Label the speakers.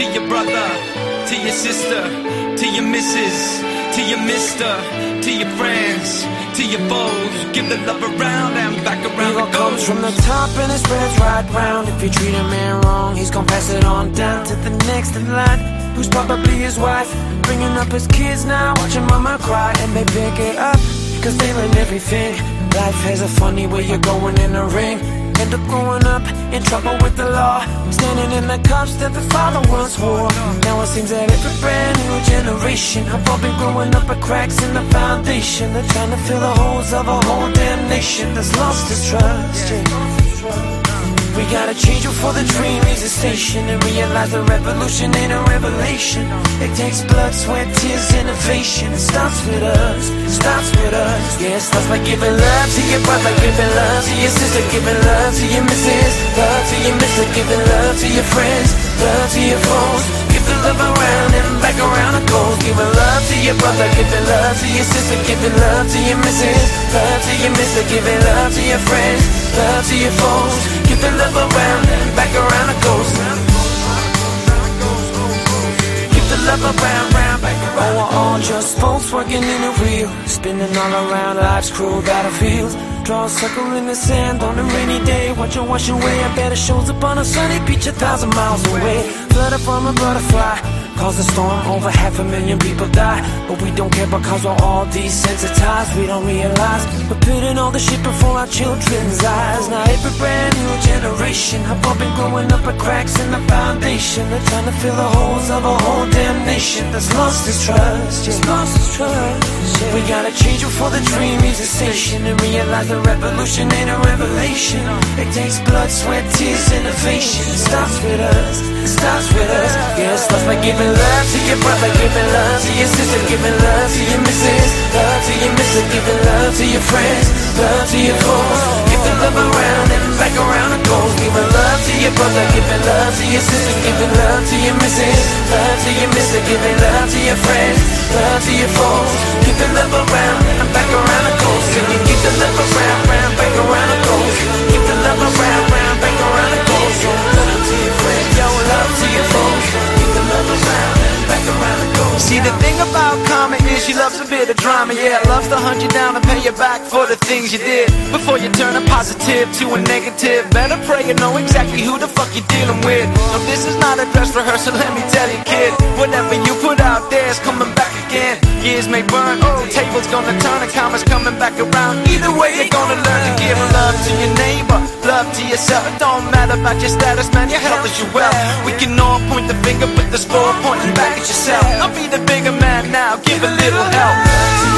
Speaker 1: to your brother, to your sister, to your missus, to your mister, to your friends, to your foes. Give the love around and back around it
Speaker 2: comes
Speaker 1: goes.
Speaker 2: from the top and it spreads right round. If you treat a man wrong, he's gonna pass it on down to the next in line, who's probably his wife. Bringing up his kids now, watching mama cry, and they pick it up, cause they learn everything. Life has a funny way you're going in the ring. End up growing up in trouble with the law, standing in the cuffs that the father once wore. Now it seems that every brand new generation have all been growing up with cracks in the foundation. They're trying to fill the holes of a whole damn nation that's lost its trust. yeah. We gotta change before the dream is a station and realize the revolution ain't a revelation. It takes blood, sweat, tears, innovation. It starts with us, starts with us. Yeah, it starts by giving love to your brother, giving love to your sister, giving love to your missus, love to your mister, giving love to your friends, love to your foes. Give the love around and back around it goes. Giving love to your brother, giving love to your sister, giving love to your missus, love to your mister, giving love to your friends, love to your foes. Give the love around back around it goes. Keep the love around, round, back around. Oh, we're all just folks working in a wheel, spinning all around life's cruel battlefield. Draw a circle in the sand on a rainy day. Watch it wash away. I bet it shows up on a sunny beach a thousand miles away. Flutter from a butterfly. Cause a storm, over half a million people die. But we don't care because we're all desensitized. We don't realize we're putting all the shit before our children's eyes. Now every brand new generation have all been growing up with cracks in the foundation. They're trying to fill the holes of a whole damn nation that's lost its trust. Yeah. Lost its trust. Yeah. We gotta change before the dream is a station and realize the revolution ain't a revelation. It takes blood, sweat, tears, innovation. It starts with us. It starts with us. Yeah, it starts by giving love to your brother, giving love to your sister, giving love to your missus, love to your mister, giving love to your friends, love to your foes. Give the love around and back around it goes. Giving love to your brother, giving love to your sister, giving love to your missus, to your mister, giving love to your friends, love to your foes. Give the love around and back around it goes. Can you keep the love around, round, back around it goes? Keep the love around, round, back around it goes. Love to your friends, yo, love to your foes. Keep the love around back around it goes.
Speaker 1: See, the thing about she loves a bit of drama, yeah. Loves to hunt you down and pay you back for the things you did. Before you turn a positive to a negative, better pray you know exactly who the fuck you're dealing with. No, this is not a dress rehearsal, let me tell you, kid. Whatever you put out there is coming back again. Years may burn, oh, tables gonna turn and karma's coming back around. Either way, you're gonna learn to give love to your neighbor, love to yourself. It don't matter about your status, man, your health is your wealth. We can all point the finger, but there's four pointing back at yourself. I'll be the bigger man now, give a little help.